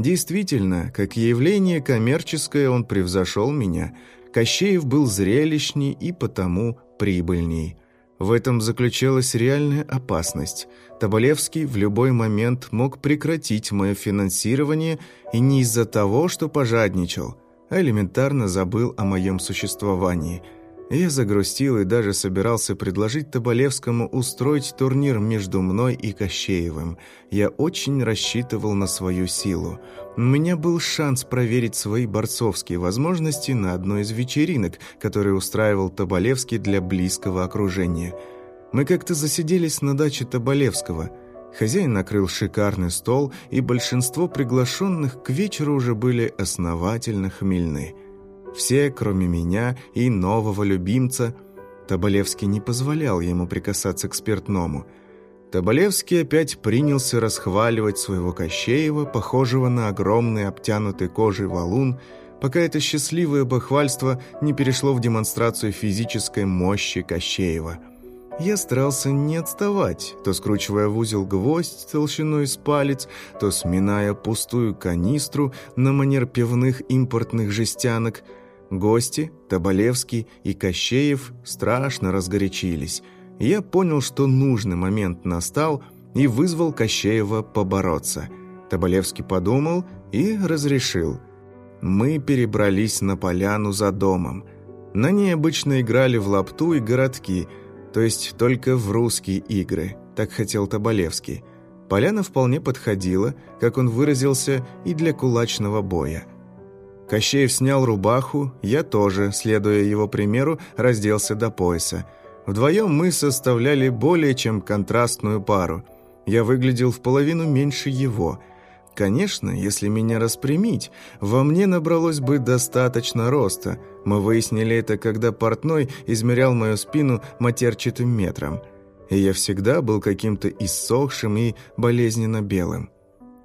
Действительно, как явление коммерческое он превзошел меня. Кощеев был зрелищней и потому прибыльней. В этом заключалась реальная опасность. Тоболевский в любой момент мог прекратить мое финансирование и не из-за того, что пожадничал, а элементарно забыл о моем существовании – я загрустил и даже собирался предложить Тоболевскому устроить турнир между мной и Кощеевым. Я очень рассчитывал на свою силу. У меня был шанс проверить свои борцовские возможности на одной из вечеринок, которые устраивал Тоболевский для близкого окружения. Мы как-то засиделись на даче Тоболевского. Хозяин накрыл шикарный стол, и большинство приглашенных к вечеру уже были основательно хмельны. Все, кроме меня и нового любимца, Тоболевский не позволял ему прикасаться к спиртному. Тоболевский опять принялся расхваливать своего Кощеева, похожего на огромный обтянутый кожей валун, пока это счастливое бахвальство не перешло в демонстрацию физической мощи Кощеева – я старался не отставать, то скручивая в узел гвоздь толщиной с палец, то сминая пустую канистру на манер пивных импортных жестянок – Гости, Тоболевский и Кощеев страшно разгорячились. Я понял, что нужный момент настал, и вызвал Кощеева побороться. Тоболевский подумал и разрешил. Мы перебрались на поляну за домом. На ней обычно играли в лапту и городки, то есть только в русские игры, так хотел Тоболевский. Поляна вполне подходила, как он выразился, и для кулачного боя – Кощеев снял рубаху, я тоже, следуя его примеру, разделся до пояса. Вдвоем мы составляли более чем контрастную пару. Я выглядел в половину меньше его. Конечно, если меня распрямить, во мне набралось бы достаточно роста. Мы выяснили это, когда портной измерял мою спину матерчатым метром. И я всегда был каким-то иссохшим и болезненно белым.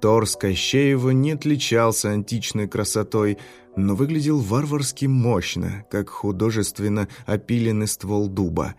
Торс Кощеева не отличался античной красотой, но выглядел варварски мощно, как художественно опиленный ствол дуба.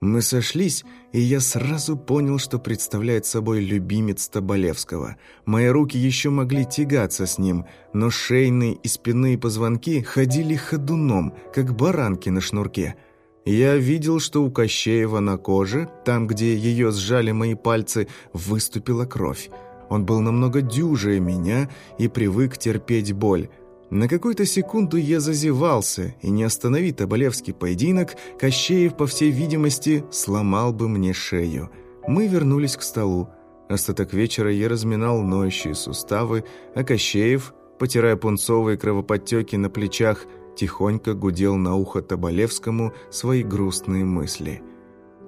Мы сошлись, и я сразу понял, что представляет собой любимец Тоболевского. Мои руки еще могли тягаться с ним, но шейные и спинные позвонки ходили ходуном, как баранки на шнурке. Я видел, что у Кощеева на коже, там, где ее сжали мои пальцы, выступила кровь. Он был намного дюжее меня и привык терпеть боль. На какую-то секунду я зазевался, и не останови Тоболевский поединок, Кощеев, по всей видимости, сломал бы мне шею. Мы вернулись к столу. Остаток вечера я разминал ноющие суставы, а Кощеев, потирая пунцовые кровоподтеки на плечах, тихонько гудел на ухо Тоболевскому свои грустные мысли.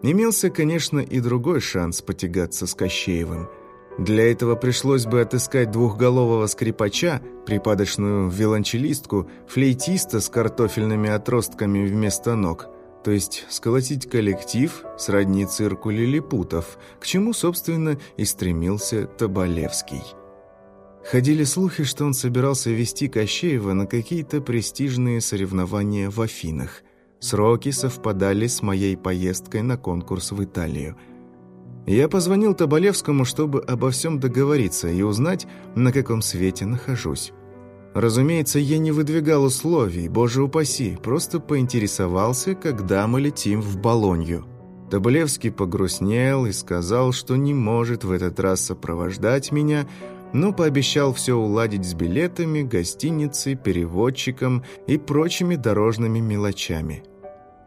Имелся, конечно, и другой шанс потягаться с Кощеевым – для этого пришлось бы отыскать двухголового скрипача, припадочную виолончелистку, флейтиста с картофельными отростками вместо ног, то есть сколотить коллектив сродни цирку лилипутов, к чему, собственно, и стремился Тоболевский. Ходили слухи, что он собирался вести Кощеева на какие-то престижные соревнования в Афинах. Сроки совпадали с моей поездкой на конкурс в Италию – я позвонил Тоболевскому, чтобы обо всем договориться и узнать, на каком свете нахожусь. Разумеется, я не выдвигал условий, боже упаси, просто поинтересовался, когда мы летим в Болонью. Тоболевский погрустнел и сказал, что не может в этот раз сопровождать меня, но пообещал все уладить с билетами, гостиницей, переводчиком и прочими дорожными мелочами.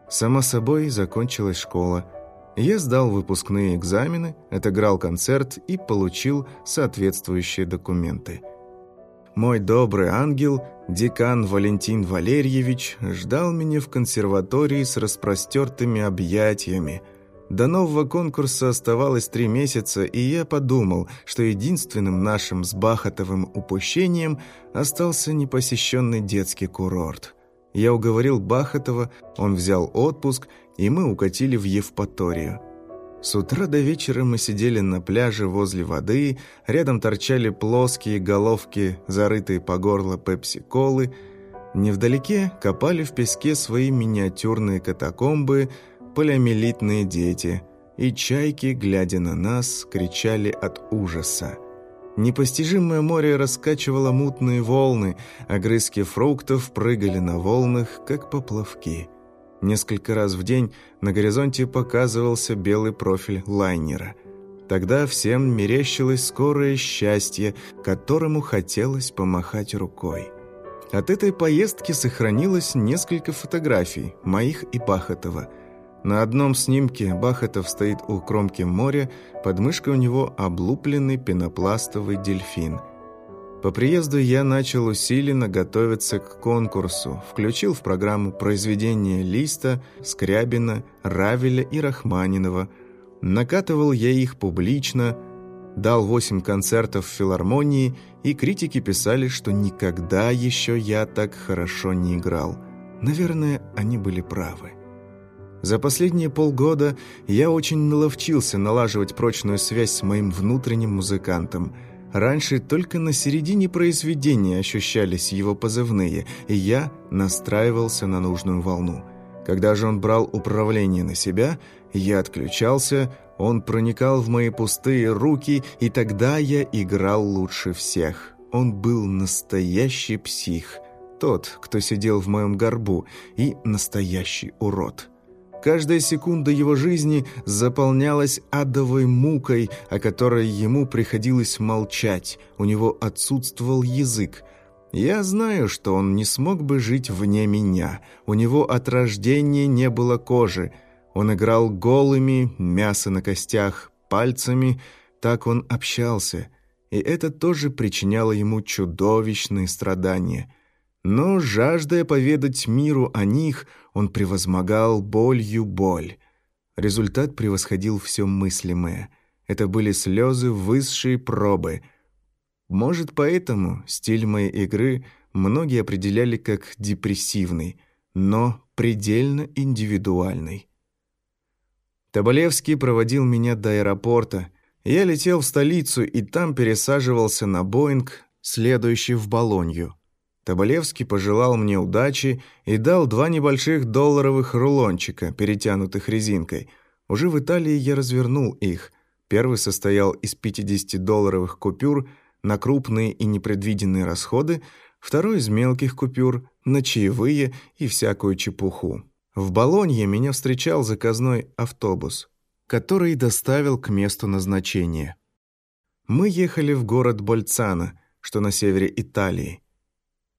Само собой, закончилась школа – я сдал выпускные экзамены, отыграл концерт и получил соответствующие документы. Мой добрый ангел, декан Валентин Валерьевич, ждал меня в консерватории с распростертыми объятиями. До нового конкурса оставалось три месяца, и я подумал, что единственным нашим с Бахатовым упущением остался непосещенный детский курорт. Я уговорил Бахатова, он взял отпуск – и мы укатили в Евпаторию. С утра до вечера мы сидели на пляже возле воды, рядом торчали плоские головки, зарытые по горло пепси-колы. Невдалеке копали в песке свои миниатюрные катакомбы полиомиелитные дети, и чайки, глядя на нас, кричали от ужаса. Непостижимое море раскачивало мутные волны, огрызки фруктов прыгали на волнах, как поплавки. Несколько раз в день на горизонте показывался белый профиль лайнера. Тогда всем мерещилось скорое счастье, которому хотелось помахать рукой. От этой поездки сохранилось несколько фотографий, моих и Бахатова. На одном снимке Бахатов стоит у кромки моря, под мышкой у него облупленный пенопластовый дельфин – по приезду я начал усиленно готовиться к конкурсу, включил в программу произведения Листа, Скрябина, Равеля и Рахманинова. Накатывал я их публично, дал восемь концертов в филармонии, и критики писали, что никогда еще я так хорошо не играл. Наверное, они были правы. За последние полгода я очень наловчился налаживать прочную связь с моим внутренним музыкантом – Раньше только на середине произведения ощущались его позывные, и я настраивался на нужную волну. Когда же он брал управление на себя, я отключался, он проникал в мои пустые руки, и тогда я играл лучше всех. Он был настоящий псих, тот, кто сидел в моем горбу, и настоящий урод». Каждая секунда его жизни заполнялась адовой мукой, о которой ему приходилось молчать. У него отсутствовал язык. Я знаю, что он не смог бы жить вне меня. У него от рождения не было кожи. Он играл голыми, мясо на костях, пальцами. Так он общался. И это тоже причиняло ему чудовищные страдания. Но, жаждая поведать миру о них, он превозмогал болью боль. Результат превосходил все мыслимое. Это были слезы высшей пробы. Может, поэтому стиль моей игры многие определяли как депрессивный, но предельно индивидуальный. Тоболевский проводил меня до аэропорта. Я летел в столицу и там пересаживался на Боинг, следующий в Болонью. Тоболевский пожелал мне удачи и дал два небольших долларовых рулончика, перетянутых резинкой. Уже в Италии я развернул их. Первый состоял из 50-долларовых купюр на крупные и непредвиденные расходы, второй из мелких купюр на чаевые и всякую чепуху. В Болонье меня встречал заказной автобус, который доставил к месту назначения. Мы ехали в город Больцано, что на севере Италии.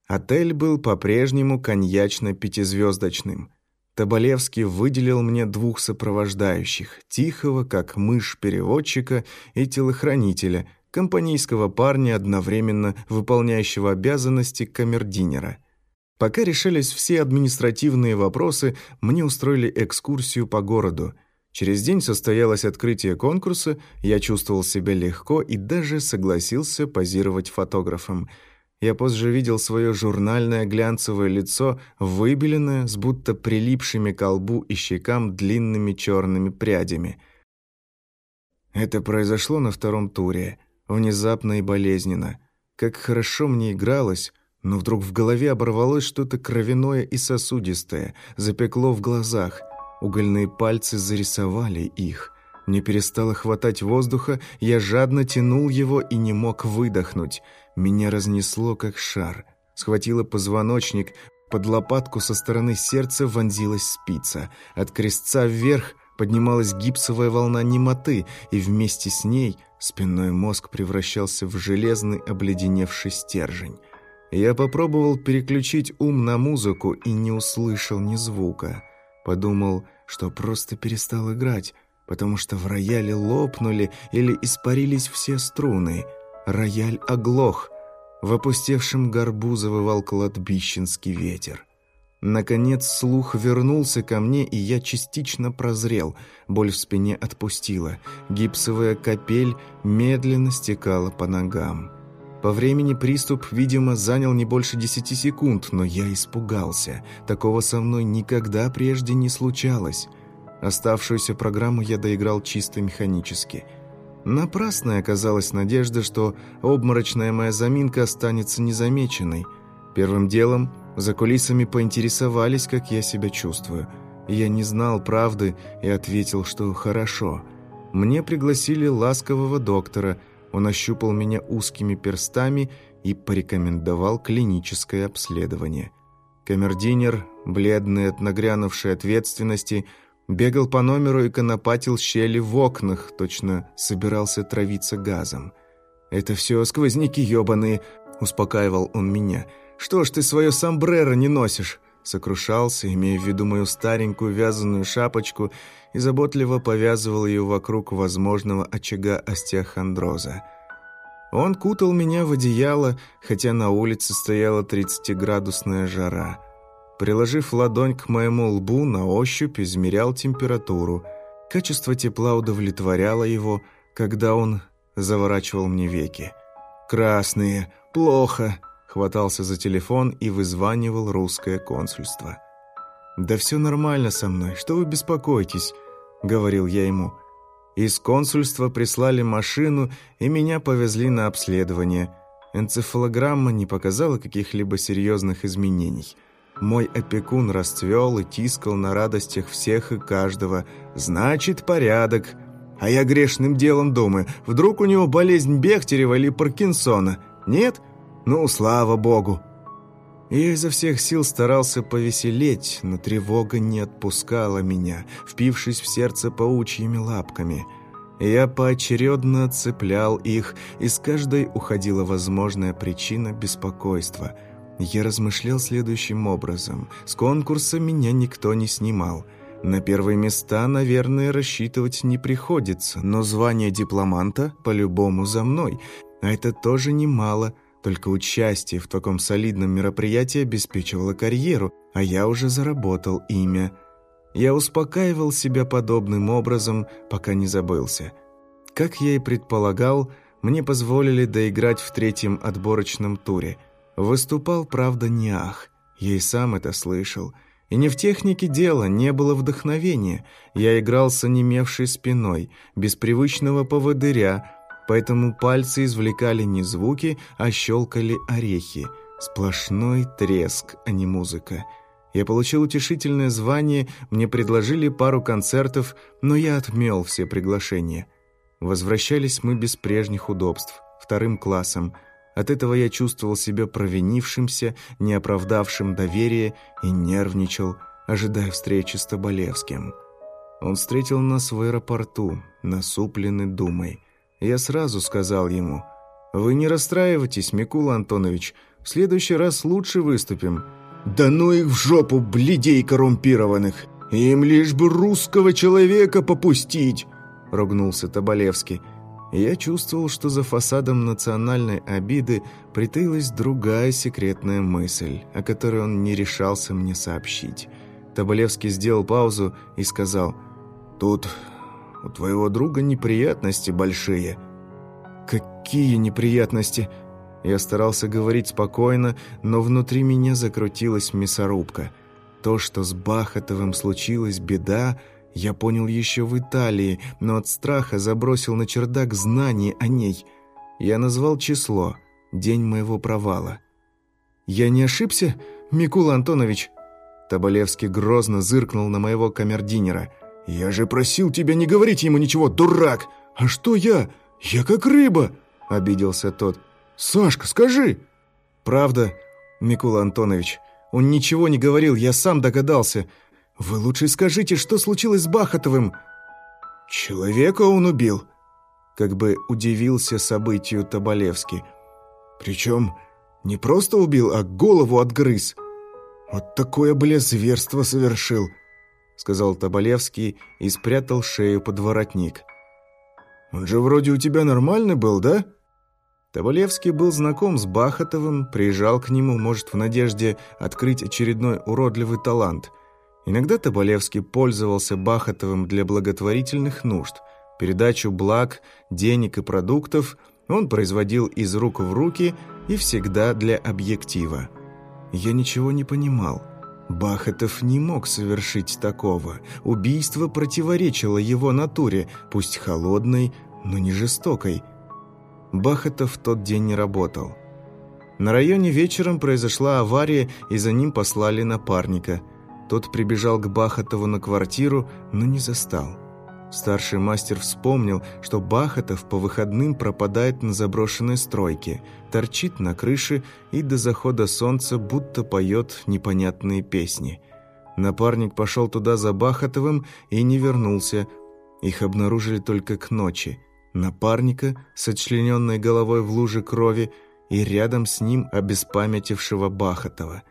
Отель был по-прежнему коньячно-пятизвездочным. Тоболевский выделил мне двух сопровождающих, тихого, как мышь переводчика, и телохранителя, компанейского парня, одновременно выполняющего обязанности камердинера. Пока решались все административные вопросы, мне устроили экскурсию по городу. Через день состоялось открытие конкурса, я чувствовал себя легко и даже согласился позировать фотографом – я позже видел свое журнальное глянцевое лицо, выбеленное, с будто прилипшими к лбу и щекам длинными черными прядями. Это произошло на втором туре, внезапно и болезненно. Как хорошо мне игралось, но вдруг в голове оборвалось что-то кровяное и сосудистое, запекло в глазах. Угольные пальцы зарисовали их. Мне перестало хватать воздуха, я жадно тянул его и не мог выдохнуть – меня разнесло, как шар. Схватило позвоночник, под лопатку со стороны сердца вонзилась спица. От крестца вверх поднималась гипсовая волна немоты, и вместе с ней спинной мозг превращался в железный обледеневший стержень. Я попробовал переключить ум на музыку и не услышал ни звука. Подумал, что просто перестал играть, потому что в рояле лопнули или испарились все струны — Рояль оглох. В опустевшем горбу завывал кладбищенский ветер. Наконец слух вернулся ко мне, и я частично прозрел. Боль в спине отпустила. Гипсовая капель медленно стекала по ногам. По времени приступ, видимо, занял не больше десяти секунд, но я испугался. Такого со мной никогда прежде не случалось. Оставшуюся программу я доиграл чисто механически – Напрасной оказалась надежда, что обморочная моя заминка останется незамеченной. Первым делом за кулисами поинтересовались, как я себя чувствую. Я не знал правды и ответил, что хорошо. Мне пригласили ласкового доктора. Он ощупал меня узкими перстами и порекомендовал клиническое обследование. Камердинер, бледный от нагрянувшей ответственности, бегал по номеру и конопатил щели в окнах, точно собирался травиться газом. «Это все сквозняки ебаные», — успокаивал он меня. «Что ж ты свое сомбреро не носишь?» Сокрушался, имея в виду мою старенькую вязаную шапочку, и заботливо повязывал ее вокруг возможного очага остеохондроза. Он кутал меня в одеяло, хотя на улице стояла 30-градусная жара. Приложив ладонь к моему лбу, на ощупь измерял температуру. Качество тепла удовлетворяло его, когда он заворачивал мне веки. «Красные! Плохо!» Хватался за телефон и вызванивал русское консульство. «Да все нормально со мной, что вы беспокоитесь?» — говорил я ему. Из консульства прислали машину, и меня повезли на обследование. Энцефалограмма не показала каких-либо серьезных изменений. Мой опекун расцвел и тискал на радостях всех и каждого. «Значит, порядок!» А я грешным делом думаю, вдруг у него болезнь Бехтерева или Паркинсона? Нет? Ну, слава богу. Я изо всех сил старался повеселеть, но тревога не отпускала меня, впившись в сердце паучьими лапками. Я поочередно отцеплял их, и с каждой уходила возможная причина беспокойства. Я размышлял следующим образом. С конкурса меня никто не снимал. На первые места, наверное, рассчитывать не приходится, но звание дипломанта по-любому за мной, а это тоже немало – только участие в таком солидном мероприятии обеспечивало карьеру, а я уже заработал имя. Я успокаивал себя подобным образом, пока не забылся. Как я и предполагал, мне позволили доиграть в третьем отборочном туре. Выступал, правда, не ах. Я и сам это слышал. И не в технике дело, не было вдохновения. Я играл с онемевшей спиной, без привычного поводыря, поэтому пальцы извлекали не звуки, а щелкали орехи. Сплошной треск, а не музыка. Я получил утешительное звание, мне предложили пару концертов, но я отмел все приглашения. Возвращались мы без прежних удобств, вторым классом. От этого я чувствовал себя провинившимся, не оправдавшим доверие и нервничал, ожидая встречи с Тоболевским. Он встретил нас в аэропорту, насупленный думой – я сразу сказал ему, «Вы не расстраивайтесь, Микула Антонович, в следующий раз лучше выступим». «Да ну их в жопу, бледей коррумпированных! Им лишь бы русского человека попустить!» — ругнулся Тоболевский. Я чувствовал, что за фасадом национальной обиды притаилась другая секретная мысль, о которой он не решался мне сообщить. Тоболевский сделал паузу и сказал, «Тут у твоего друга неприятности большие». «Какие неприятности?» Я старался говорить спокойно, но внутри меня закрутилась мясорубка. То, что с Бахатовым случилась беда, я понял еще в Италии, но от страха забросил на чердак знания о ней. Я назвал число, день моего провала. «Я не ошибся, Микула Антонович?» Тоболевский грозно зыркнул на моего камердинера. «Я же просил тебя не говорить ему ничего, дурак! А что я? Я как рыба!» — обиделся тот. «Сашка, скажи!» «Правда, Микула Антонович, он ничего не говорил, я сам догадался. Вы лучше скажите, что случилось с Бахатовым?» «Человека он убил», — как бы удивился событию Тоболевский. «Причем не просто убил, а голову отгрыз. Вот такое, бля, зверство совершил» сказал Тоболевский и спрятал шею под воротник. «Он же вроде у тебя нормальный был, да?» Тоболевский был знаком с Бахатовым, приезжал к нему, может, в надежде открыть очередной уродливый талант. Иногда Тоболевский пользовался Бахатовым для благотворительных нужд. Передачу благ, денег и продуктов он производил из рук в руки и всегда для объектива. Я ничего не понимал. Бахатов не мог совершить такого. Убийство противоречило его натуре, пусть холодной, но не жестокой. Бахатов в тот день не работал. На районе вечером произошла авария, и за ним послали напарника. Тот прибежал к Бахатову на квартиру, но не застал. Старший мастер вспомнил, что Бахатов по выходным пропадает на заброшенной стройке, торчит на крыше и до захода солнца будто поет непонятные песни. Напарник пошел туда за Бахатовым и не вернулся. Их обнаружили только к ночи. Напарника с отчлененной головой в луже крови и рядом с ним обеспамятившего Бахатова.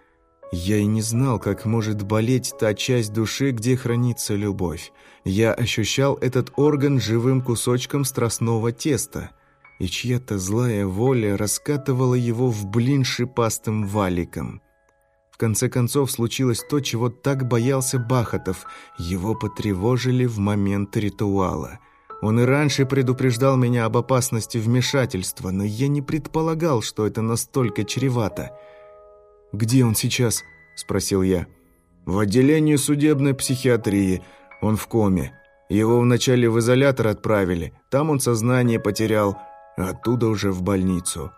Я и не знал, как может болеть та часть души, где хранится любовь. Я ощущал этот орган живым кусочком страстного теста, и чья-то злая воля раскатывала его в блин шипастым валиком. В конце концов случилось то, чего так боялся Бахатов. Его потревожили в момент ритуала. Он и раньше предупреждал меня об опасности вмешательства, но я не предполагал, что это настолько чревато. «Где он сейчас?» – спросил я. «В отделении судебной психиатрии», он в коме. Его вначале в изолятор отправили, там он сознание потерял, оттуда уже в больницу.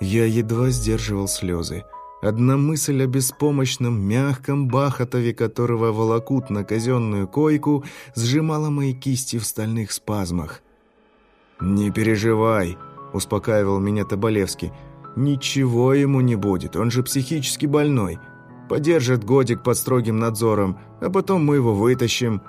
Я едва сдерживал слезы. Одна мысль о беспомощном, мягком Бахатове, которого волокут на казенную койку, сжимала мои кисти в стальных спазмах. «Не переживай», – успокаивал меня Тоболевский. «Ничего ему не будет, он же психически больной. Подержит годик под строгим надзором, а потом мы его вытащим».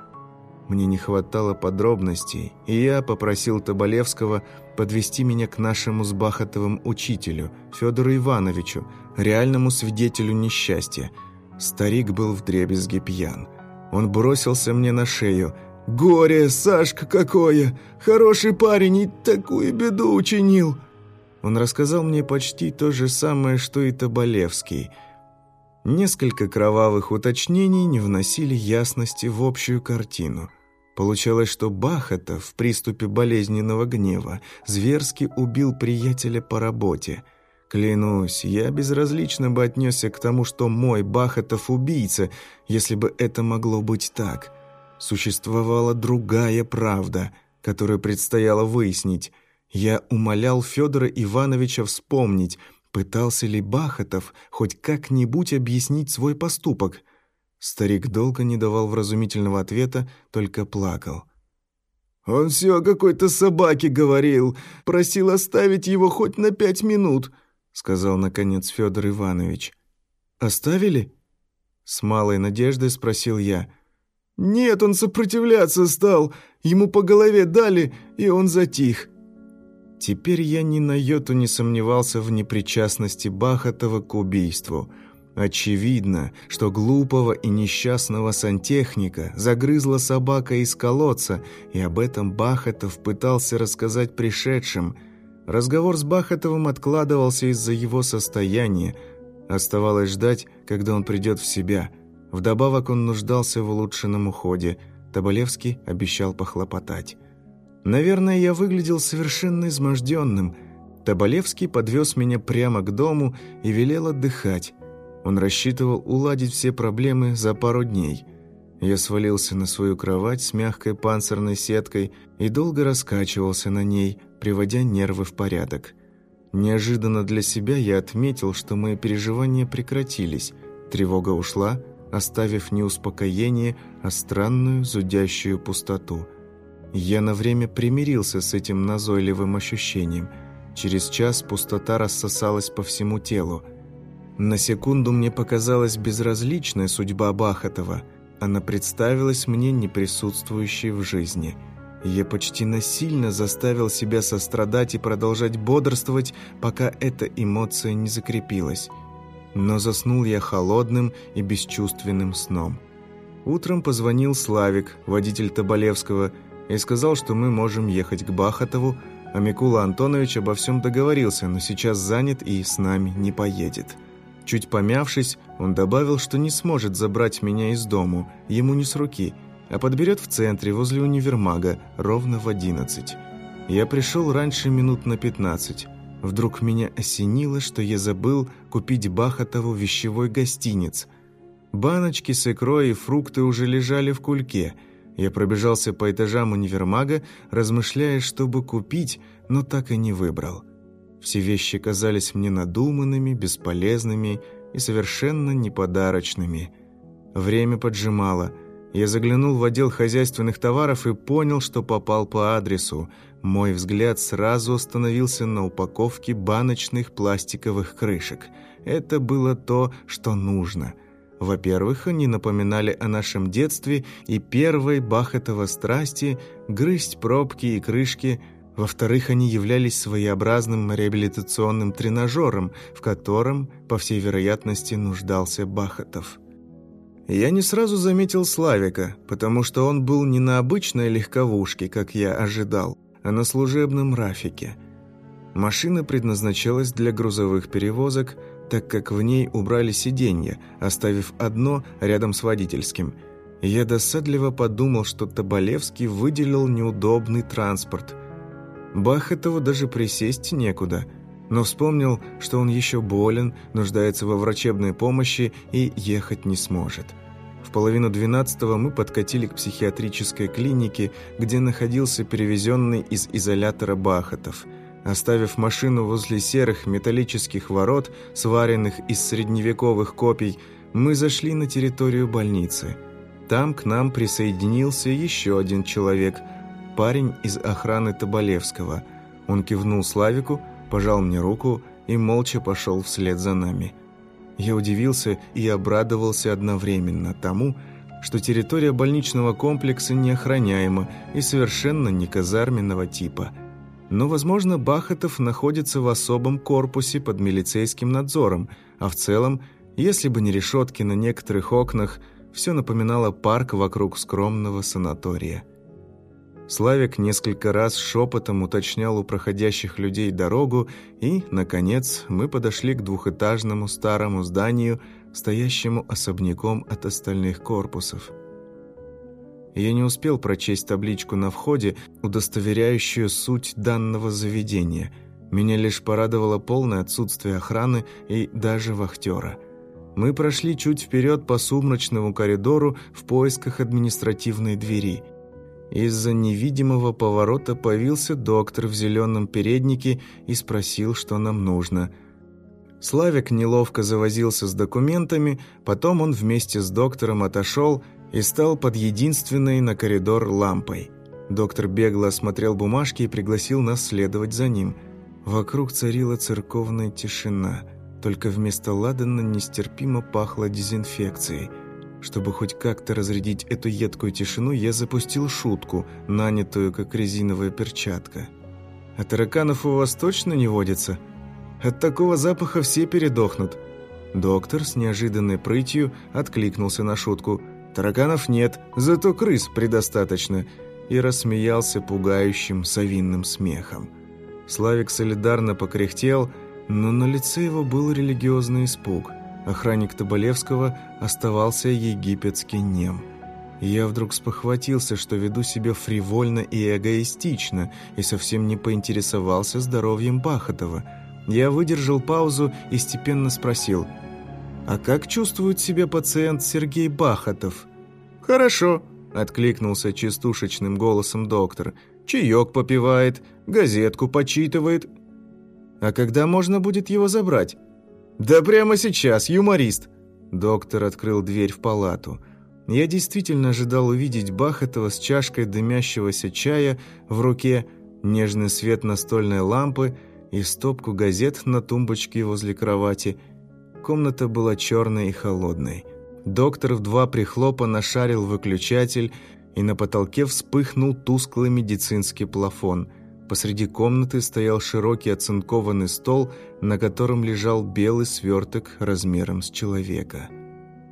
Мне не хватало подробностей, и я попросил Тоболевского подвести меня к нашему с Бахатовым учителю, Федору Ивановичу, реальному свидетелю несчастья. Старик был вдребезги пьян. Он бросился мне на шею. «Горе, Сашка, какое! Хороший парень и такую беду учинил!» Он рассказал мне почти то же самое, что и Тоболевский – Несколько кровавых уточнений не вносили ясности в общую картину. Получалось, что Бахата в приступе болезненного гнева зверски убил приятеля по работе. Клянусь, я безразлично бы отнесся к тому, что мой Бахатов убийца, если бы это могло быть так. Существовала другая правда, которую предстояло выяснить. Я умолял Федора Ивановича вспомнить – Пытался ли Бахатов хоть как-нибудь объяснить свой поступок? Старик долго не давал вразумительного ответа, только плакал. «Он все о какой-то собаке говорил, просил оставить его хоть на пять минут», сказал, наконец, Федор Иванович. «Оставили?» С малой надеждой спросил я. «Нет, он сопротивляться стал. Ему по голове дали, и он затих». Теперь я ни на йоту не сомневался в непричастности Бахатова к убийству. Очевидно, что глупого и несчастного сантехника загрызла собака из колодца, и об этом Бахатов пытался рассказать пришедшим. Разговор с Бахатовым откладывался из-за его состояния. Оставалось ждать, когда он придет в себя. Вдобавок он нуждался в улучшенном уходе. Тоболевский обещал похлопотать. Наверное, я выглядел совершенно изможденным. Тоболевский подвез меня прямо к дому и велел отдыхать. Он рассчитывал уладить все проблемы за пару дней. Я свалился на свою кровать с мягкой панцирной сеткой и долго раскачивался на ней, приводя нервы в порядок. Неожиданно для себя я отметил, что мои переживания прекратились. Тревога ушла, оставив не успокоение, а странную зудящую пустоту – я на время примирился с этим назойливым ощущением. Через час пустота рассосалась по всему телу. На секунду мне показалась безразличная судьба Бахатова. Она представилась мне неприсутствующей в жизни. Я почти насильно заставил себя сострадать и продолжать бодрствовать, пока эта эмоция не закрепилась. Но заснул я холодным и бесчувственным сном. Утром позвонил Славик, водитель Тоболевского, и сказал, что мы можем ехать к Бахатову, а Микула Антонович обо всем договорился, но сейчас занят и с нами не поедет. Чуть помявшись, он добавил, что не сможет забрать меня из дому, ему не с руки, а подберет в центре, возле универмага, ровно в одиннадцать. Я пришел раньше минут на пятнадцать. Вдруг меня осенило, что я забыл купить Бахатову вещевой гостиниц. Баночки с икрой и фрукты уже лежали в кульке – я пробежался по этажам универмага, размышляя, чтобы купить, но так и не выбрал. Все вещи казались мне надуманными, бесполезными и совершенно неподарочными. Время поджимало. Я заглянул в отдел хозяйственных товаров и понял, что попал по адресу. Мой взгляд сразу остановился на упаковке баночных пластиковых крышек. Это было то, что нужно. Во-первых, они напоминали о нашем детстве и первой Бахетова страсти грызть пробки и крышки – во-вторых, они являлись своеобразным реабилитационным тренажером, в котором, по всей вероятности, нуждался Бахатов. Я не сразу заметил Славика, потому что он был не на обычной легковушке, как я ожидал, а на служебном рафике. Машина предназначалась для грузовых перевозок, так как в ней убрали сиденье, оставив одно рядом с водительским. Я досадливо подумал, что Тоболевский выделил неудобный транспорт – Бахетову даже присесть некуда, но вспомнил, что он еще болен, нуждается во врачебной помощи и ехать не сможет. В половину двенадцатого мы подкатили к психиатрической клинике, где находился перевезенный из изолятора Бахатов. Оставив машину возле серых металлических ворот, сваренных из средневековых копий, мы зашли на территорию больницы. Там к нам присоединился еще один человек – парень из охраны Тоболевского. Он кивнул Славику, пожал мне руку и молча пошел вслед за нами. Я удивился и обрадовался одновременно тому, что территория больничного комплекса неохраняема и совершенно не казарменного типа. Но, возможно, Бахатов находится в особом корпусе под милицейским надзором, а в целом, если бы не решетки на некоторых окнах, все напоминало парк вокруг скромного санатория. Славик несколько раз шепотом уточнял у проходящих людей дорогу, и, наконец, мы подошли к двухэтажному старому зданию, стоящему особняком от остальных корпусов. Я не успел прочесть табличку на входе, удостоверяющую суть данного заведения. Меня лишь порадовало полное отсутствие охраны и даже вахтера. Мы прошли чуть вперед по сумрачному коридору в поисках административной двери – из-за невидимого поворота появился доктор в зеленом переднике и спросил, что нам нужно. Славик неловко завозился с документами, потом он вместе с доктором отошел и стал под единственной на коридор лампой. Доктор бегло осмотрел бумажки и пригласил нас следовать за ним. Вокруг царила церковная тишина, только вместо ладана нестерпимо пахло дезинфекцией – чтобы хоть как-то разрядить эту едкую тишину, я запустил шутку, нанятую как резиновая перчатка. «А тараканов у вас точно не водится? От такого запаха все передохнут». Доктор с неожиданной прытью откликнулся на шутку. «Тараканов нет, зато крыс предостаточно», и рассмеялся пугающим совинным смехом. Славик солидарно покряхтел, но на лице его был религиозный испуг – Охранник Тоболевского оставался египетски нем. Я вдруг спохватился, что веду себя фривольно и эгоистично, и совсем не поинтересовался здоровьем Бахатова. Я выдержал паузу и степенно спросил, «А как чувствует себя пациент Сергей Бахатов?» «Хорошо», — откликнулся частушечным голосом доктор. «Чаек попивает, газетку почитывает». «А когда можно будет его забрать?» «Да прямо сейчас, юморист!» Доктор открыл дверь в палату. Я действительно ожидал увидеть Бахатова с чашкой дымящегося чая в руке, нежный свет настольной лампы и стопку газет на тумбочке возле кровати. Комната была черной и холодной. Доктор в два прихлопа нашарил выключатель, и на потолке вспыхнул тусклый медицинский плафон – Посреди комнаты стоял широкий оцинкованный стол, на котором лежал белый сверток размером с человека.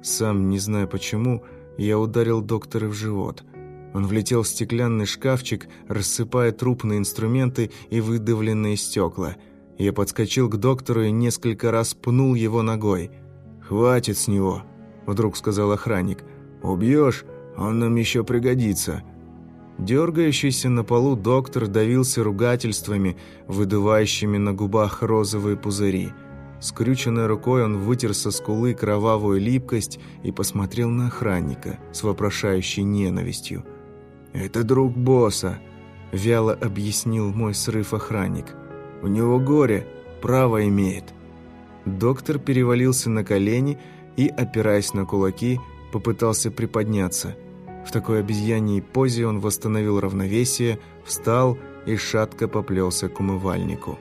Сам, не знаю почему, я ударил доктора в живот. Он влетел в стеклянный шкафчик, рассыпая трупные инструменты и выдавленные стекла. Я подскочил к доктору и несколько раз пнул его ногой. «Хватит с него», — вдруг сказал охранник. «Убьешь, он нам еще пригодится». Дергающийся на полу доктор давился ругательствами, выдувающими на губах розовые пузыри. Скрюченной рукой он вытер со скулы кровавую липкость и посмотрел на охранника с вопрошающей ненавистью. «Это друг босса», — вяло объяснил мой срыв охранник. «У него горе, право имеет». Доктор перевалился на колени и, опираясь на кулаки, попытался приподняться. В такой обезьяньей позе он восстановил равновесие, встал и шатко поплелся к умывальнику.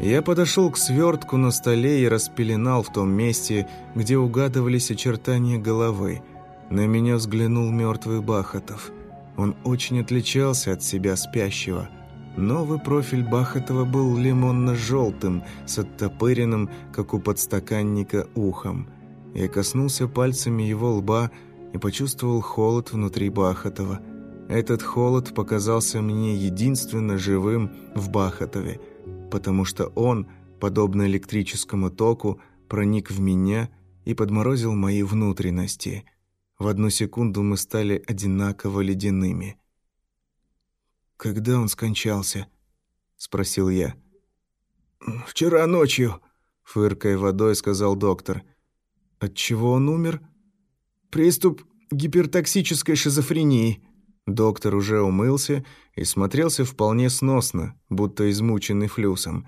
Я подошел к свертку на столе и распеленал в том месте, где угадывались очертания головы. На меня взглянул мертвый Бахатов. Он очень отличался от себя спящего. Новый профиль Бахатова был лимонно-желтым, с оттопыренным, как у подстаканника, ухом. Я коснулся пальцами его лба и почувствовал холод внутри Бахатова. Этот холод показался мне единственно живым в Бахатове – потому что он, подобно электрическому току, проник в меня и подморозил мои внутренности. В одну секунду мы стали одинаково ледяными. «Когда он скончался?» — спросил я. «Вчера ночью», — фыркая водой, сказал доктор. «От чего он умер?» «Приступ гипертоксической шизофрении», Доктор уже умылся и смотрелся вполне сносно, будто измученный флюсом.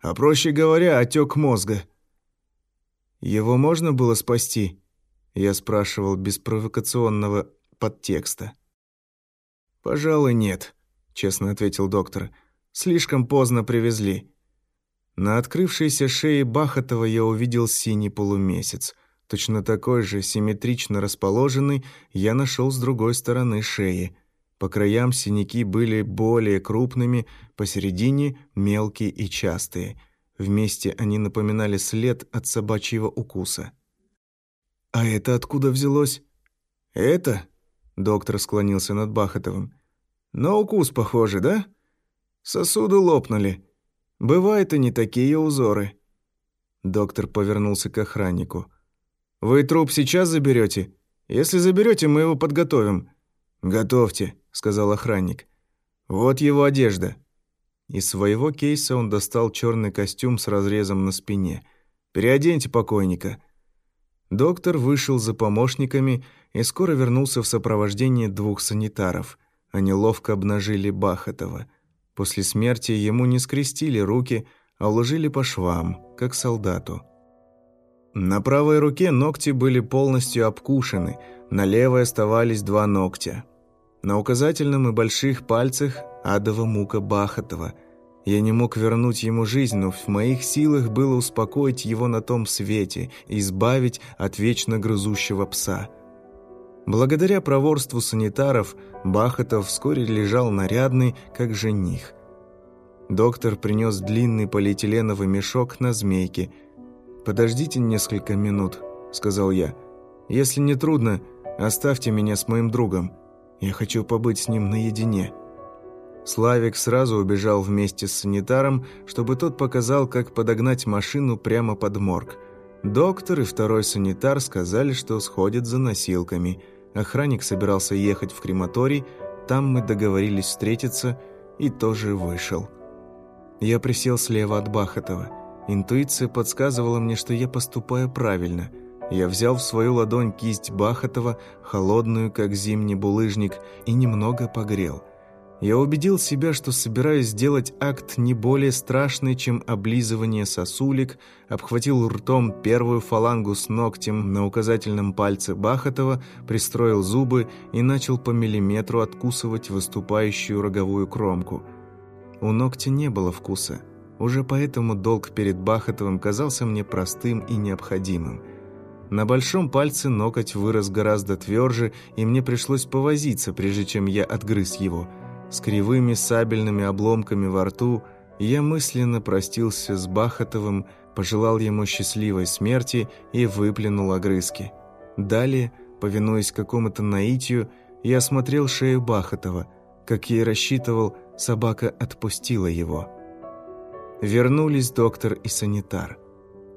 А проще говоря, отек мозга. «Его можно было спасти?» Я спрашивал без провокационного подтекста. «Пожалуй, нет», — честно ответил доктор. «Слишком поздно привезли». На открывшейся шее Бахатова я увидел синий полумесяц. Точно такой же, симметрично расположенный, я нашел с другой стороны шеи. По краям синяки были более крупными, посередине – мелкие и частые. Вместе они напоминали след от собачьего укуса. «А это откуда взялось?» «Это?» – доктор склонился над Бахатовым. «На укус похоже, да? Сосуды лопнули. Бывают и не такие узоры». Доктор повернулся к охраннику. «Вы труп сейчас заберете? Если заберете, мы его подготовим». «Готовьте», — сказал охранник. «Вот его одежда». Из своего кейса он достал черный костюм с разрезом на спине. «Переоденьте покойника». Доктор вышел за помощниками и скоро вернулся в сопровождении двух санитаров. Они ловко обнажили Бахатова. После смерти ему не скрестили руки, а уложили по швам, как солдату. На правой руке ногти были полностью обкушены, на левой оставались два ногтя. На указательном и больших пальцах адова мука Бахатова. Я не мог вернуть ему жизнь, но в моих силах было успокоить его на том свете и избавить от вечно грызущего пса. Благодаря проворству санитаров Бахатов вскоре лежал нарядный, как жених. Доктор принес длинный полиэтиленовый мешок на змейке – «Подождите несколько минут», — сказал я. «Если не трудно, оставьте меня с моим другом. Я хочу побыть с ним наедине». Славик сразу убежал вместе с санитаром, чтобы тот показал, как подогнать машину прямо под морг. Доктор и второй санитар сказали, что сходят за носилками. Охранник собирался ехать в крематорий, там мы договорились встретиться и тоже вышел. Я присел слева от Бахатова. Интуиция подсказывала мне, что я поступаю правильно. Я взял в свою ладонь кисть Бахатова, холодную, как зимний булыжник, и немного погрел. Я убедил себя, что собираюсь сделать акт не более страшный, чем облизывание сосулек, обхватил ртом первую фалангу с ногтем на указательном пальце Бахатова, пристроил зубы и начал по миллиметру откусывать выступающую роговую кромку. У ногтя не было вкуса – уже поэтому долг перед Бахатовым казался мне простым и необходимым. На большом пальце ноготь вырос гораздо тверже, и мне пришлось повозиться, прежде чем я отгрыз его. С кривыми сабельными обломками во рту я мысленно простился с Бахатовым, пожелал ему счастливой смерти и выплюнул огрызки. Далее, повинуясь какому-то наитию, я осмотрел шею Бахатова. Как я и рассчитывал, собака отпустила его. Вернулись доктор и санитар.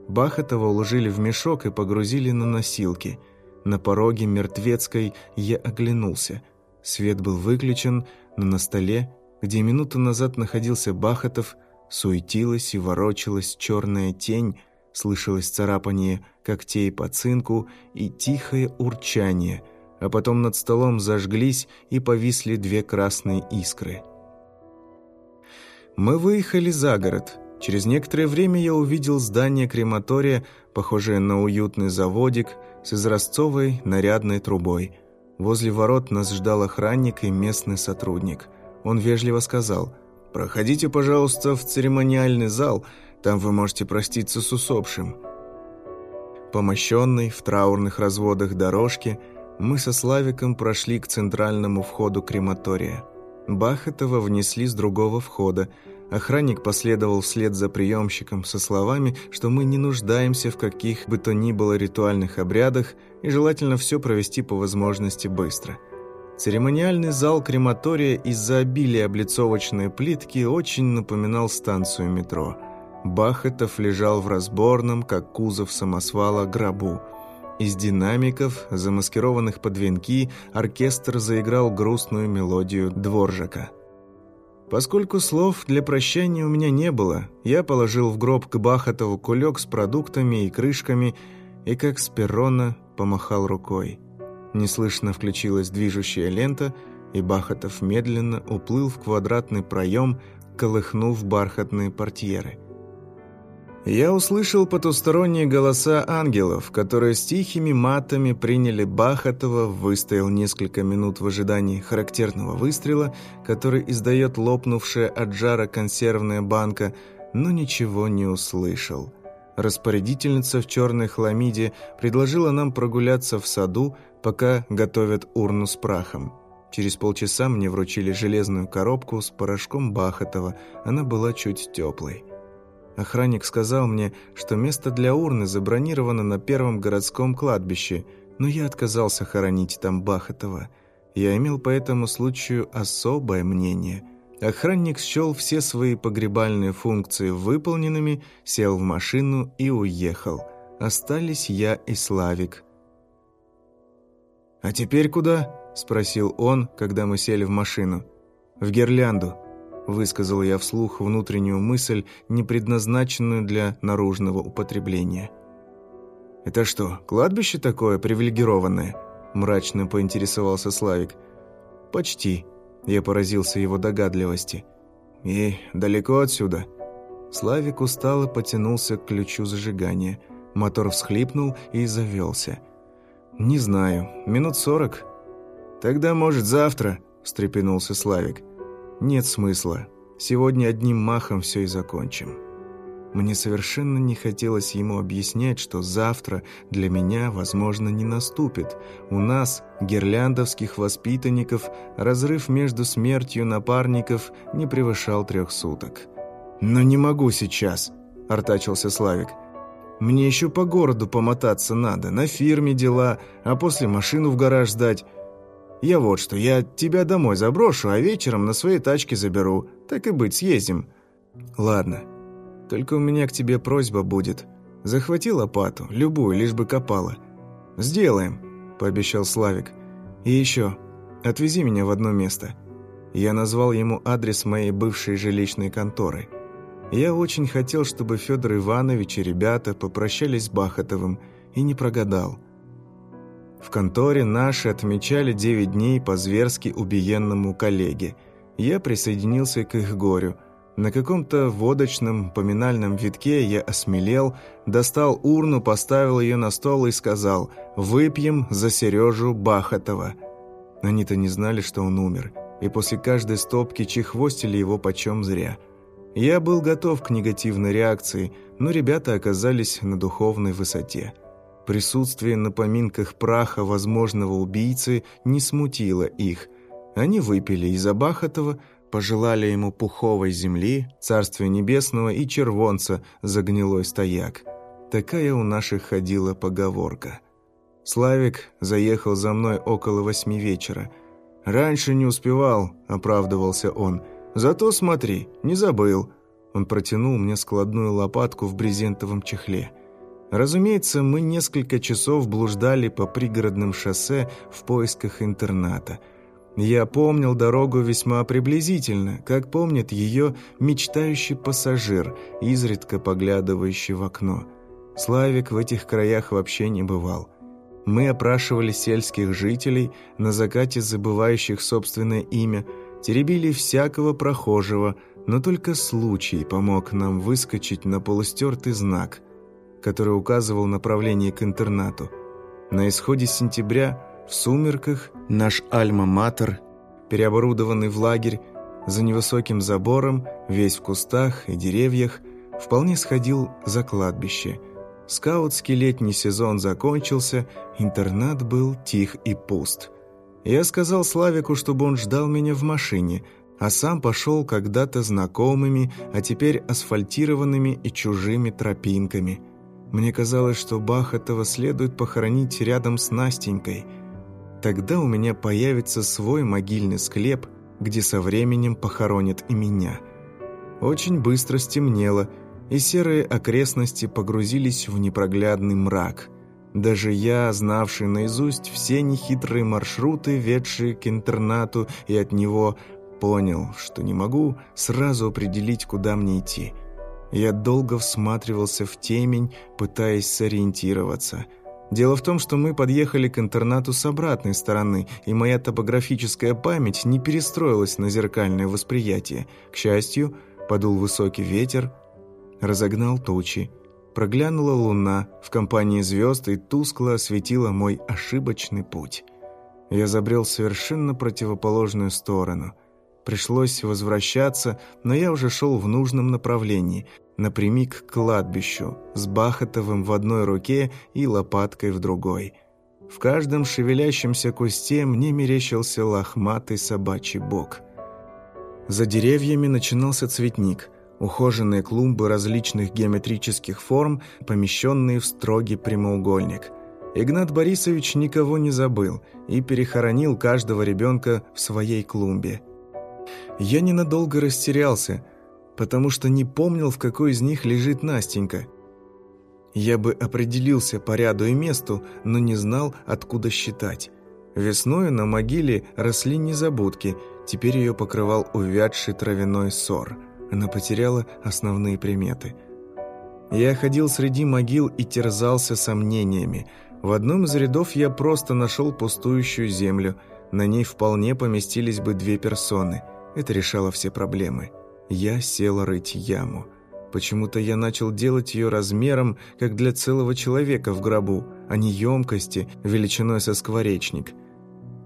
Бахатова уложили в мешок и погрузили на носилки. На пороге мертвецкой я оглянулся. Свет был выключен, но на столе, где минуту назад находился Бахатов, суетилась и ворочалась черная тень, слышалось царапание когтей по цинку и тихое урчание, а потом над столом зажглись и повисли две красные искры – мы выехали за город. Через некоторое время я увидел здание крематория, похожее на уютный заводик с изразцовой нарядной трубой. Возле ворот нас ждал охранник и местный сотрудник. Он вежливо сказал «Проходите, пожалуйста, в церемониальный зал, там вы можете проститься с усопшим». Помощенный в траурных разводах дорожки, мы со Славиком прошли к центральному входу крематория. Бахатова внесли с другого входа, Охранник последовал вслед за приемщиком со словами, что мы не нуждаемся в каких бы то ни было ритуальных обрядах и желательно все провести по возможности быстро. Церемониальный зал крематория из-за обилия облицовочной плитки очень напоминал станцию метро. Бахетов лежал в разборном, как кузов самосвала, гробу. Из динамиков, замаскированных под венки, оркестр заиграл грустную мелодию Дворжака – Поскольку слов для прощания у меня не было, я положил в гроб к Бахатову кулек с продуктами и крышками и, как с перрона, помахал рукой. Неслышно включилась движущая лента, и Бахатов медленно уплыл в квадратный проем, колыхнув бархатные портьеры – я услышал потусторонние голоса ангелов, которые с тихими матами приняли Бахатова, выстоял несколько минут в ожидании характерного выстрела, который издает лопнувшая от жара консервная банка, но ничего не услышал. Распорядительница в черной хламиде предложила нам прогуляться в саду, пока готовят урну с прахом. Через полчаса мне вручили железную коробку с порошком Бахатова, она была чуть теплой. Охранник сказал мне, что место для урны забронировано на первом городском кладбище, но я отказался хоронить там Бахатова. Я имел по этому случаю особое мнение. Охранник счел все свои погребальные функции выполненными, сел в машину и уехал. Остались я и Славик. «А теперь куда?» – спросил он, когда мы сели в машину. «В Гирлянду», высказал я вслух внутреннюю мысль, не предназначенную для наружного употребления. «Это что, кладбище такое привилегированное?» – мрачно поинтересовался Славик. «Почти», – я поразился его догадливости. «И далеко отсюда?» Славик устало потянулся к ключу зажигания. Мотор всхлипнул и завелся. «Не знаю, минут сорок». «Тогда, может, завтра?» – встрепенулся Славик. Нет смысла. Сегодня одним махом все и закончим. Мне совершенно не хотелось ему объяснять, что завтра для меня, возможно, не наступит. У нас, гирляндовских воспитанников, разрыв между смертью напарников не превышал трех суток. «Но не могу сейчас», – артачился Славик. «Мне еще по городу помотаться надо, на фирме дела, а после машину в гараж сдать. Я вот что, я тебя домой заброшу, а вечером на своей тачке заберу. Так и быть, съездим». «Ладно. Только у меня к тебе просьба будет. Захвати лопату, любую, лишь бы копала». «Сделаем», – пообещал Славик. «И еще, отвези меня в одно место». Я назвал ему адрес моей бывшей жилищной конторы. Я очень хотел, чтобы Федор Иванович и ребята попрощались с Бахатовым, и не прогадал – в конторе наши отмечали 9 дней по зверски убиенному коллеге. Я присоединился к их горю. На каком-то водочном поминальном витке я осмелел, достал урну, поставил ее на стол и сказал «Выпьем за Сережу Бахатова». Они-то не знали, что он умер, и после каждой стопки чехвостили его почем зря. Я был готов к негативной реакции, но ребята оказались на духовной высоте. Присутствие на поминках праха возможного убийцы не смутило их. Они выпили из Абахатова, пожелали ему пуховой земли, царствия небесного и червонца за гнилой стояк. Такая у наших ходила поговорка. Славик заехал за мной около восьми вечера. «Раньше не успевал», — оправдывался он. «Зато смотри, не забыл». Он протянул мне складную лопатку в брезентовом чехле. Разумеется, мы несколько часов блуждали по пригородным шоссе в поисках интерната. Я помнил дорогу весьма приблизительно, как помнит ее мечтающий пассажир, изредка поглядывающий в окно. Славик в этих краях вообще не бывал. Мы опрашивали сельских жителей, на закате забывающих собственное имя, теребили всякого прохожего, но только случай помог нам выскочить на полустертый знак – который указывал направление к интернату. На исходе сентября В сумерках наш альма-матер, переоборудованный в лагерь, за невысоким забором, весь в кустах и деревьях, вполне сходил за кладбище. Скаутский летний сезон закончился, интернат был тих и пуст. Я сказал Славику, чтобы он ждал меня в машине, а сам пошел когда-то знакомыми, а теперь асфальтированными и чужими тропинками. Мне казалось, что Бахатова следует похоронить рядом с Настенькой. Тогда у меня появится свой могильный склеп – где со временем похоронят и меня. Очень быстро стемнело, и серые окрестности погрузились в непроглядный мрак. Даже я, знавший наизусть все нехитрые маршруты, ведшие к интернату, и от него понял, что не могу сразу определить, куда мне идти. Я долго всматривался в темень, пытаясь сориентироваться – Дело в том, что мы подъехали к интернату с обратной стороны, и моя топографическая память не перестроилась на зеркальное восприятие. К счастью, подул высокий ветер, разогнал тучи. Проглянула луна в компании звезд и тускло осветила мой ошибочный путь. Я забрел в совершенно противоположную сторону. Пришлось возвращаться, но я уже шел в нужном направлении – напрямик к кладбищу, с Бахатовым в одной руке и лопаткой в другой. В каждом шевелящемся кусте мне мерещился лохматый собачий бок. За деревьями начинался цветник, ухоженные клумбы различных геометрических форм, помещенные в строгий прямоугольник. Игнат Борисович никого не забыл и перехоронил каждого ребенка в своей клумбе. Я ненадолго растерялся – потому что не помнил, в какой из них лежит Настенька. Я бы определился по ряду и месту, но не знал, откуда считать. Весной на могиле росли незабудки, теперь ее покрывал увядший травяной сор. Она потеряла основные приметы. Я ходил среди могил и терзался сомнениями. В одном из рядов я просто нашел пустующую землю. На ней вполне поместились бы две персоны. Это решало все проблемы. Я сел рыть яму. Почему-то я начал делать ее размером, как для целого человека в гробу, а не емкости, величиной со скворечник.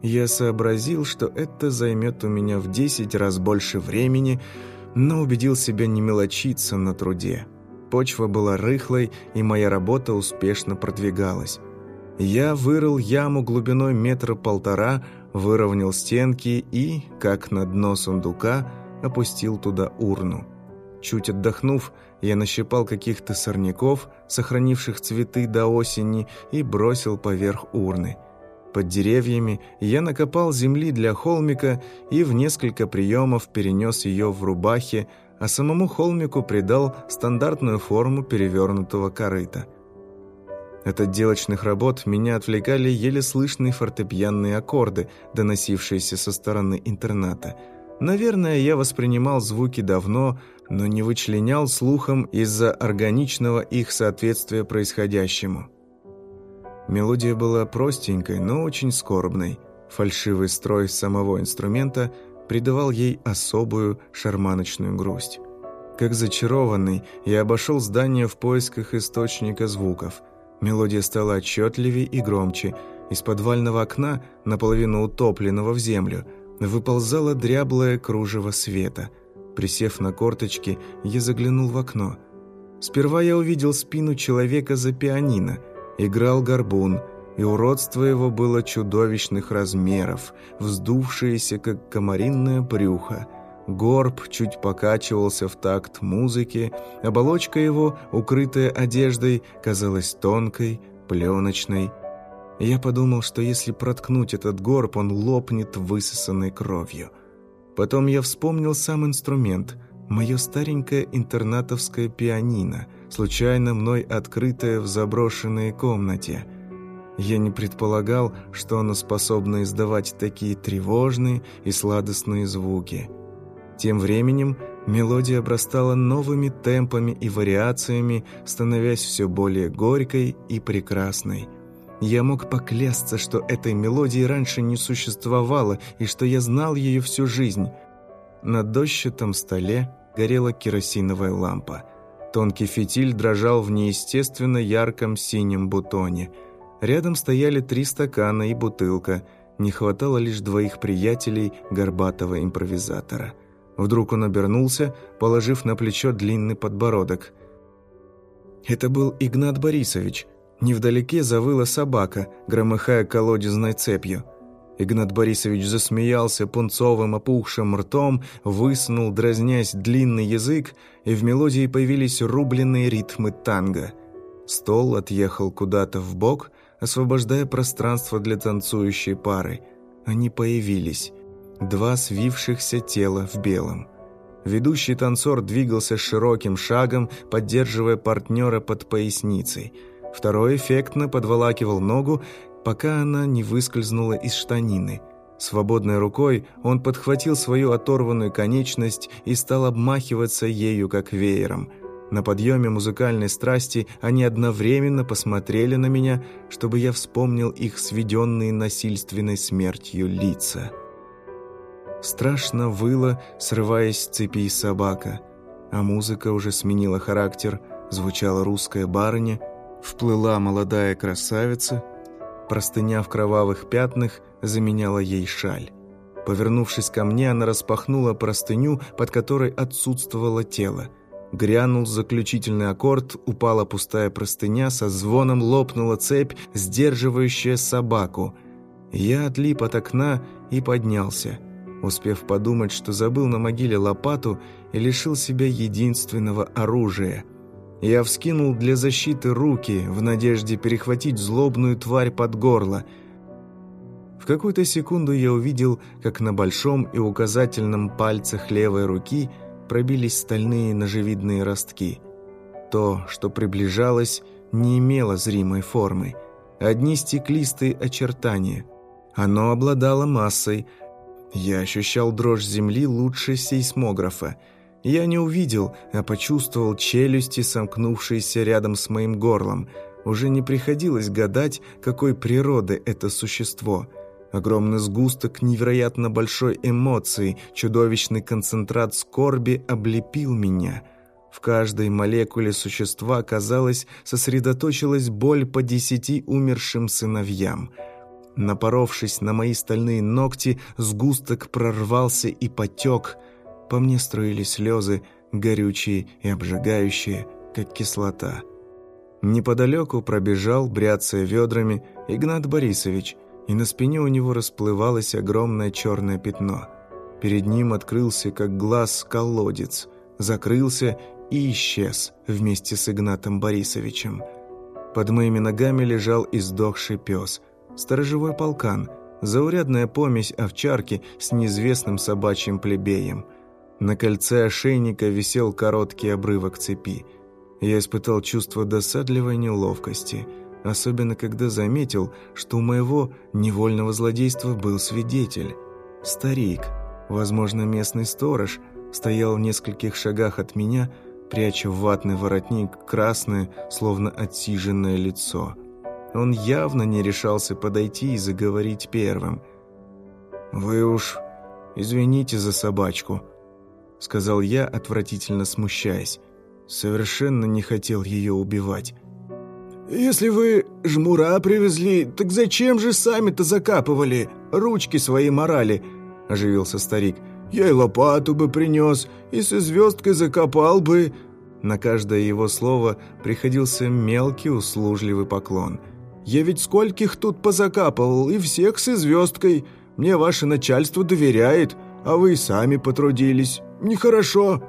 Я сообразил, что это займет у меня в десять раз больше времени, но убедил себя не мелочиться на труде. Почва была рыхлой, и моя работа успешно продвигалась. Я вырыл яму глубиной метра полтора, выровнял стенки и, как на дно сундука, опустил туда урну. Чуть отдохнув, я нащипал каких-то сорняков, сохранивших цветы до осени, и бросил поверх урны. Под деревьями я накопал земли для холмика и в несколько приемов перенес ее в рубахе, а самому холмику придал стандартную форму перевернутого корыта. От отделочных работ меня отвлекали еле слышные фортепианные аккорды, доносившиеся со стороны интерната – Наверное, я воспринимал звуки давно, но не вычленял слухом из-за органичного их соответствия происходящему. Мелодия была простенькой, но очень скорбной. Фальшивый строй самого инструмента придавал ей особую шарманочную грусть. Как зачарованный, я обошел здание в поисках источника звуков. Мелодия стала отчетливее и громче. Из подвального окна, наполовину утопленного в землю – выползало дряблое кружево света. Присев на корточки, я заглянул в окно. Сперва я увидел спину человека за пианино. Играл горбун, и уродство его было чудовищных размеров, вздувшееся, как комаринное брюхо. Горб чуть покачивался в такт музыки, оболочка его, укрытая одеждой, казалась тонкой, пленочной, я подумал, что если проткнуть этот горб, он лопнет высосанной кровью. Потом я вспомнил сам инструмент – мое старенькое интернатовское пианино, случайно мной открытое в заброшенной комнате. Я не предполагал, что оно способно издавать такие тревожные и сладостные звуки. Тем временем мелодия обрастала новыми темпами и вариациями, становясь все более горькой и прекрасной – я мог поклясться, что этой мелодии раньше не существовало и что я знал ее всю жизнь. На дощатом столе горела керосиновая лампа. Тонкий фитиль дрожал в неестественно ярком синем бутоне. Рядом стояли три стакана и бутылка. Не хватало лишь двоих приятелей горбатого импровизатора. Вдруг он обернулся, положив на плечо длинный подбородок. Это был Игнат Борисович. Невдалеке завыла собака, громыхая колодезной цепью. Игнат Борисович засмеялся пунцовым опухшим ртом, высунул, дразнясь, длинный язык, и в мелодии появились рубленные ритмы танго. Стол отъехал куда-то в бок, освобождая пространство для танцующей пары. Они появились. Два свившихся тела в белом. Ведущий танцор двигался широким шагом, поддерживая партнера под поясницей. Второй эффектно подволакивал ногу, пока она не выскользнула из штанины. Свободной рукой он подхватил свою оторванную конечность и стал обмахиваться ею, как веером. На подъеме музыкальной страсти они одновременно посмотрели на меня, чтобы я вспомнил их сведенные насильственной смертью лица. Страшно выла, срываясь с цепи собака, а музыка уже сменила характер, звучала русская барыня, вплыла молодая красавица – Простыня в кровавых пятнах заменяла ей шаль. Повернувшись ко мне, она распахнула простыню, под которой отсутствовало тело. Грянул заключительный аккорд, упала пустая простыня, со звоном лопнула цепь, сдерживающая собаку. Я отлип от окна и поднялся, успев подумать, что забыл на могиле лопату и лишил себя единственного оружия – я вскинул для защиты руки в надежде перехватить злобную тварь под горло. В какую-то секунду я увидел, как на большом и указательном пальцах левой руки пробились стальные ножевидные ростки. То, что приближалось, не имело зримой формы. Одни стеклистые очертания. Оно обладало массой. Я ощущал дрожь земли лучше сейсмографа – я не увидел, а почувствовал челюсти, сомкнувшиеся рядом с моим горлом. Уже не приходилось гадать, какой природы это существо. Огромный сгусток невероятно большой эмоции, чудовищный концентрат скорби облепил меня. В каждой молекуле существа, казалось, сосредоточилась боль по десяти умершим сыновьям. Напоровшись на мои стальные ногти, сгусток прорвался и потек – по мне струились слезы, горючие и обжигающие, как кислота. Неподалеку пробежал, бряцая ведрами, Игнат Борисович, и на спине у него расплывалось огромное черное пятно. Перед ним открылся, как глаз, колодец, закрылся и исчез вместе с Игнатом Борисовичем. Под моими ногами лежал издохший пес, сторожевой полкан, заурядная помесь овчарки с неизвестным собачьим плебеем – на кольце ошейника висел короткий обрывок цепи. Я испытал чувство досадливой неловкости, особенно когда заметил, что у моего невольного злодейства был свидетель. Старик, возможно, местный сторож, стоял в нескольких шагах от меня, пряча в ватный воротник красное, словно отсиженное лицо. Он явно не решался подойти и заговорить первым. «Вы уж извините за собачку», сказал я, отвратительно смущаясь. Совершенно не хотел ее убивать. «Если вы жмура привезли, так зачем же сами-то закапывали? Ручки свои морали», – оживился старик. «Я и лопату бы принес, и со звездкой закопал бы». На каждое его слово приходился мелкий услужливый поклон. «Я ведь скольких тут позакапывал, и всех со звездкой. Мне ваше начальство доверяет, а вы сами потрудились нехорошо».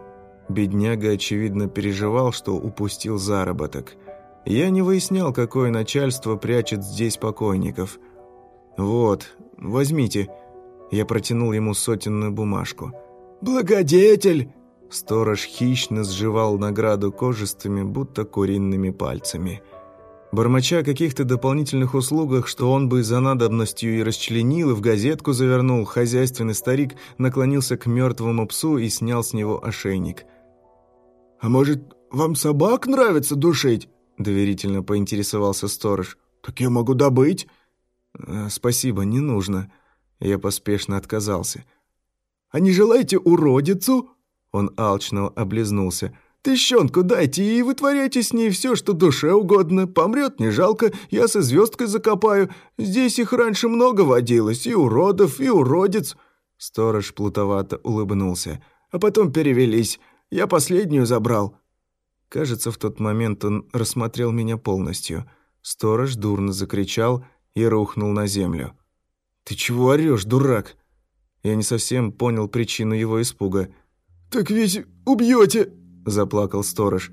Бедняга, очевидно, переживал, что упустил заработок. Я не выяснял, какое начальство прячет здесь покойников. «Вот, возьмите». Я протянул ему сотенную бумажку. «Благодетель!» Сторож хищно сживал награду кожистыми, будто куриными пальцами. Бормоча о каких-то дополнительных услугах, что он бы за надобностью и расчленил, и в газетку завернул, хозяйственный старик наклонился к мертвому псу и снял с него ошейник. «А может, вам собак нравится душить?» – доверительно поинтересовался сторож. «Так я могу добыть». «Э, «Спасибо, не нужно». Я поспешно отказался. «А не желаете уродицу?» Он алчно облизнулся. Тыщенку дайте и вытворяйте с ней все, что душе угодно. Помрет, не жалко, я со звездкой закопаю. Здесь их раньше много водилось, и уродов, и уродец». Сторож плутовато улыбнулся. «А потом перевелись. Я последнюю забрал». Кажется, в тот момент он рассмотрел меня полностью. Сторож дурно закричал и рухнул на землю. «Ты чего орешь, дурак?» Я не совсем понял причину его испуга. «Так ведь убьете!» – заплакал сторож.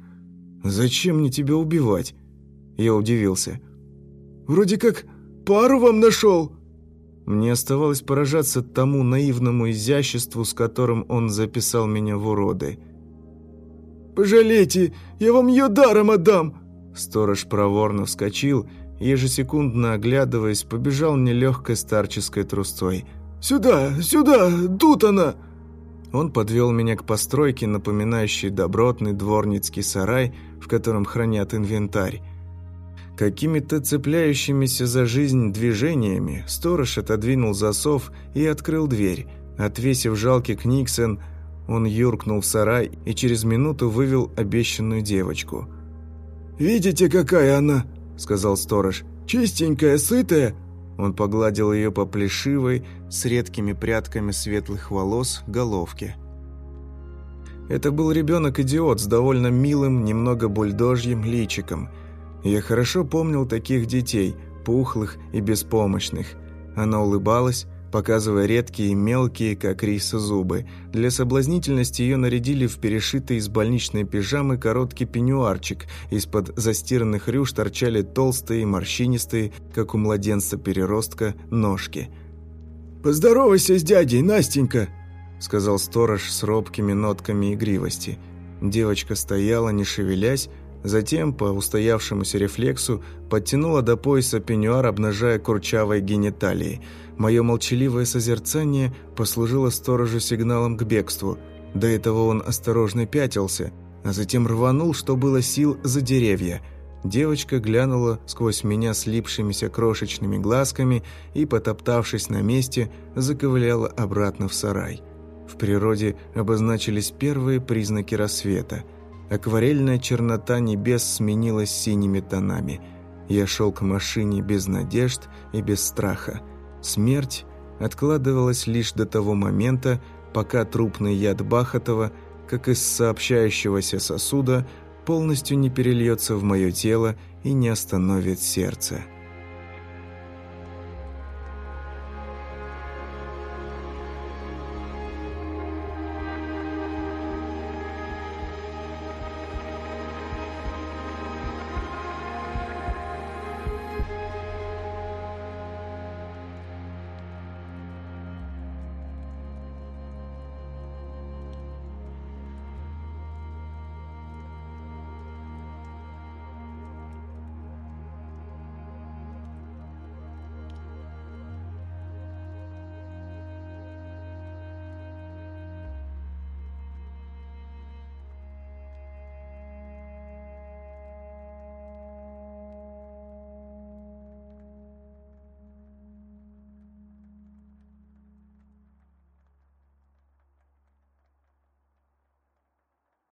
«Зачем мне тебя убивать?» Я удивился. «Вроде как пару вам нашел!» Мне оставалось поражаться тому наивному изяществу, с которым он записал меня в уроды. «Пожалейте, я вам ее даром отдам!» Сторож проворно вскочил, ежесекундно оглядываясь, побежал нелегкой старческой трусцой – «Сюда, сюда, тут она!» Он подвел меня к постройке, напоминающей добротный дворницкий сарай, в котором хранят инвентарь. Какими-то цепляющимися за жизнь движениями сторож отодвинул засов и открыл дверь. Отвесив жалкий Книксон, он юркнул в сарай и через минуту вывел обещанную девочку. «Видите, какая она?» – сказал сторож. «Чистенькая, сытая, он погладил ее по плешивой, с редкими прядками светлых волос, головке. Это был ребенок-идиот с довольно милым, немного бульдожьим личиком. Я хорошо помнил таких детей, пухлых и беспомощных. Она улыбалась, показывая редкие мелкие, как риса, зубы. Для соблазнительности ее нарядили в перешитый из больничной пижамы короткий пеньюарчик. Из-под застиранных рюш торчали толстые, морщинистые, как у младенца-переростка, ножки. «Поздоровайся с дядей, Настенька!» — сказал сторож с робкими нотками игривости. Девочка стояла, не шевелясь, Затем, по устоявшемуся рефлексу, подтянула до пояса пеньюар, обнажая курчавые гениталии. Мое молчаливое созерцание послужило сторожу сигналом к бегству. До этого он осторожно пятился, а затем рванул, что было сил, за деревья. Девочка глянула сквозь меня слипшимися крошечными глазками и, потоптавшись на месте, заковыляла обратно в сарай. В природе обозначились первые признаки рассвета – Акварельная чернота небес сменилась синими тонами. Я шел к машине без надежд и без страха. Смерть откладывалась лишь до того момента, пока трупный яд Бахатова, как из сообщающегося сосуда, полностью не перельется в мое тело и не остановит сердце.